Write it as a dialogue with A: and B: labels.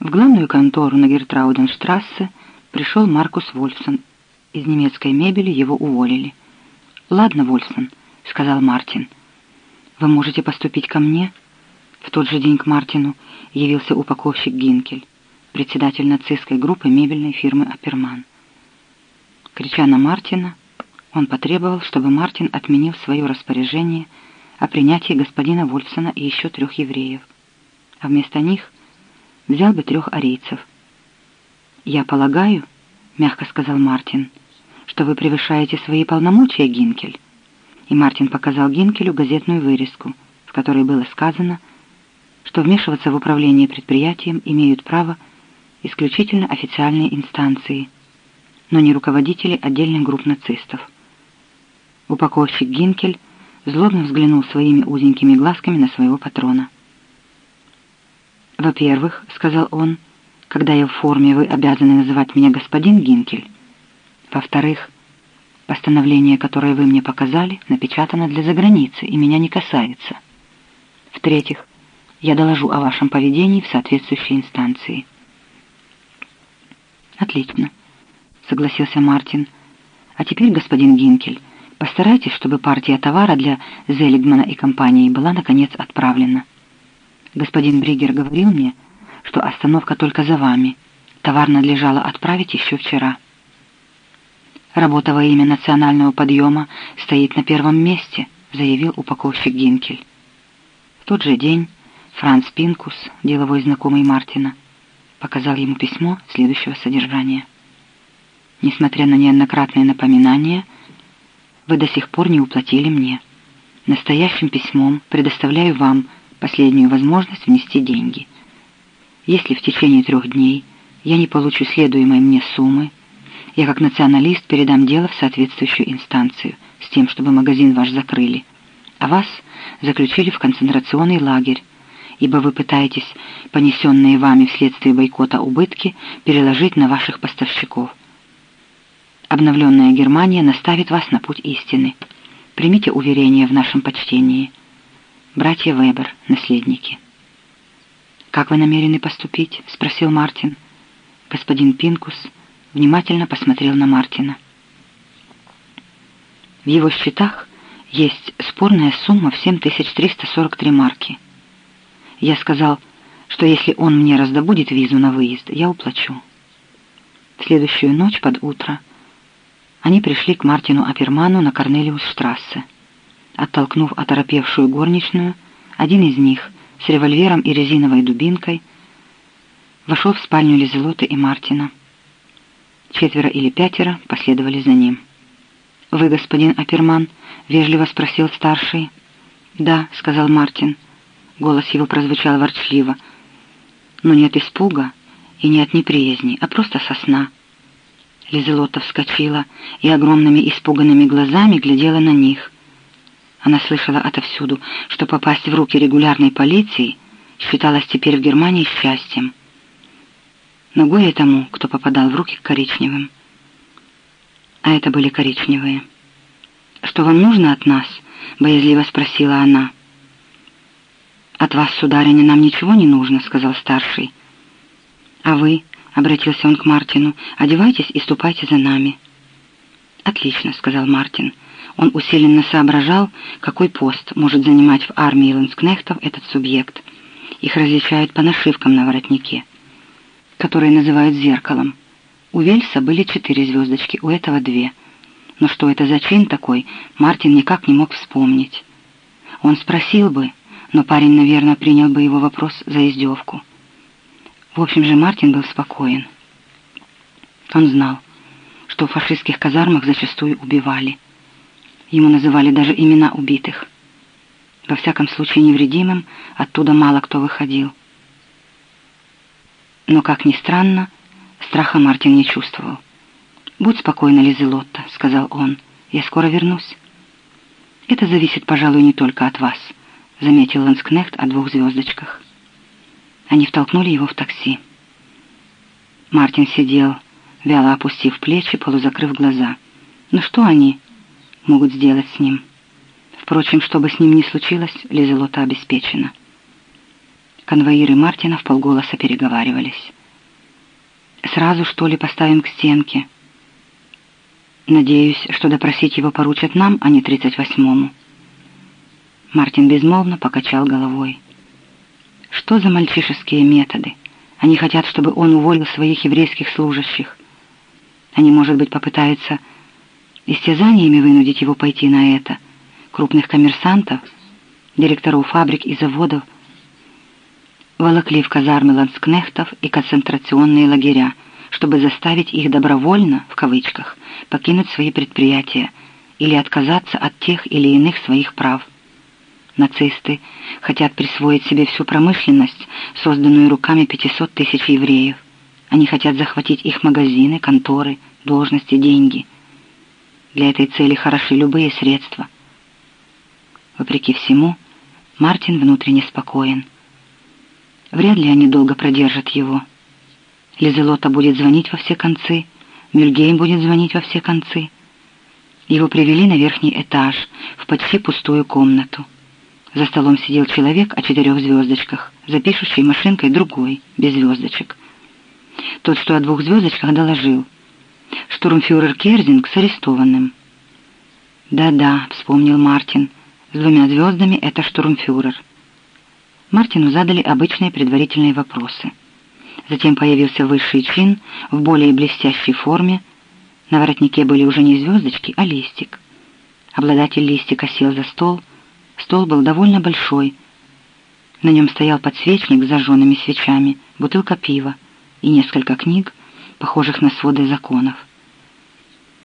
A: В главную контору на Гертрауденштрассе пришел Маркус Вольфсон. Из немецкой мебели его уволили. «Ладно, Вольфсон», — сказал Мартин. «Вы можете поступить ко мне?» В тот же день к Мартину явился упаковщик Гинкель, председатель нацистской группы мебельной фирмы «Аперман». Крича на Мартина, он потребовал, чтобы Мартин отменил свое распоряжение о принятии господина Вольфсона и еще трех евреев, а вместо них взял бы трех арийцев. «Я полагаю, — мягко сказал Мартин, — что вы превышаете свои полномочия, Гинкель». И Мартин показал Гинкелю газетную вырезку, в которой было сказано, что вмешиваться в управление предприятием имеют право исключительно официальные инстанции, но не руководители отдельных групп нацистов. Упаковщик Гинкель злобно взглянул своими узенькими глазками на своего патрона. «Во-первых, — сказал он, — когда я в форме, вы обязаны называть меня господин Гинкель. Во-вторых, постановление, которое вы мне показали, напечатано для заграницы и меня не касается. В-третьих, я доложу о вашем поведении в соответствующей инстанции». «Отлично», — согласился Мартин. «А теперь, господин Гинкель, постарайтесь, чтобы партия товара для Зелигмана и компании была, наконец, отправлена». Господин Бригер говорил мне, что остановка только за вами. Товар надлежало отправить еще вчера. Работа во имя национального подъема стоит на первом месте, заявил упаковщик Гинкель. В тот же день Франц Пинкус, деловой знакомый Мартина, показал ему письмо следующего содержания. Несмотря на неоднократные напоминания, вы до сих пор не уплатили мне. Настоящим письмом предоставляю вам последнюю возможность внести деньги. Если в течение трех дней я не получу следуемой мне суммы, я как националист передам дело в соответствующую инстанцию с тем, чтобы магазин ваш закрыли, а вас заключили в концентрационный лагерь, ибо вы пытаетесь понесенные вами вследствие бойкота убытки переложить на ваших поставщиков. Обновленная Германия наставит вас на путь истины. Примите уверение в нашем почтении – братья Вебер, наследники. «Как вы намерены поступить?» — спросил Мартин. Господин Пинкус внимательно посмотрел на Мартина. В его счетах есть спорная сумма в 7343 марки. Я сказал, что если он мне раздобудет визу на выезд, я уплачу. В следующую ночь под утро они пришли к Мартину Аперману на Корнелиус-штрассе. Оттолкнув оторопевшую горничную, один из них с револьвером и резиновой дубинкой вошел в спальню Лизелоты и Мартина. Четверо или пятеро последовали за ним. «Вы, господин Аперман?» — вежливо спросил старший. «Да», — сказал Мартин. Голос его прозвучал ворчливо. «Но нет испуга и не от неприязни, а просто сосна». Лизелота вскочила и огромными испуганными глазами глядела на них — она слышала отовсюду, что попасть в руки регулярной полиции считалось теперь в Германии счастьем. Но горе тому, кто попадал в руки к коричневым. А это были коричневые. «Что вам нужно от нас?» — боязливо спросила она. «От вас, сударыня, нам ничего не нужно», — сказал старший. «А вы?» — обратился он к Мартину. «Одевайтесь и ступайте за нами». «Отлично», — сказал Мартин. Он усиленно соображал, какой пост может занимать в армии ланскнехтов этот субъект. Их различают по нашивкам на воротнике, которые называют зеркалом. У Вельса были четыре звездочки, у этого две. Но что это за чин такой, Мартин никак не мог вспомнить. Он спросил бы, но парень, наверное, принял бы его вопрос за издевку. В общем же, Мартин был спокоен. Он знал, что в фашистских казармах зачастую убивали – Ему называли даже имена убитых. Во всяком случае, невредимым оттуда мало кто выходил. Но, как ни странно, страха Мартин не чувствовал. «Будь спокойна, Лизелотта», — сказал он, — «я скоро вернусь». «Это зависит, пожалуй, не только от вас», — заметил Ланскнехт о двух звездочках. Они втолкнули его в такси. Мартин сидел, вяло опустив плечи, полузакрыв глаза. «Ну что они?» Могут сделать с ним. Впрочем, что бы с ним ни случилось, Лизелота обеспечена. Конвоиры Мартина в полголоса переговаривались. «Сразу, что ли, поставим к стенке?» «Надеюсь, что допросить его поручат нам, а не тридцать восьмому». Мартин безмолвно покачал головой. «Что за мальчишеские методы? Они хотят, чтобы он уволил своих еврейских служащих. Они, может быть, попытаются истязаниями вынудить его пойти на это. Крупных коммерсантов, директоров фабрик и заводов волокли в казармы ланскнехтов и концентрационные лагеря, чтобы заставить их добровольно, в кавычках, покинуть свои предприятия или отказаться от тех или иных своих прав. Нацисты хотят присвоить себе всю промышленность, созданную руками 500 тысяч евреев. Они хотят захватить их магазины, конторы, должности, деньги. Для этой цели хороши любые средства. Вопреки всему, Мартин внутренне спокоен. Вряд ли они долго продержат его. Лизелота будет звонить во все концы, Мюльгейм будет звонить во все концы. Его привели на верхний этаж, в почти пустую комнату. За столом сидел человек о четырех звездочках, за пишущей машинкой другой, без звездочек. Тот, что о двух звездочках, доложил. Штурмфюрер Керзинг с арестованным. «Да-да», — вспомнил Мартин, — «с двумя звездами это штурмфюрер». Мартину задали обычные предварительные вопросы. Затем появился высший чин в более блестящей форме. На воротнике были уже не звездочки, а листик. Обладатель листика сел за стол — Стол был довольно большой. На нем стоял подсвечник с зажженными свечами, бутылка пива и несколько книг, похожих на своды законов.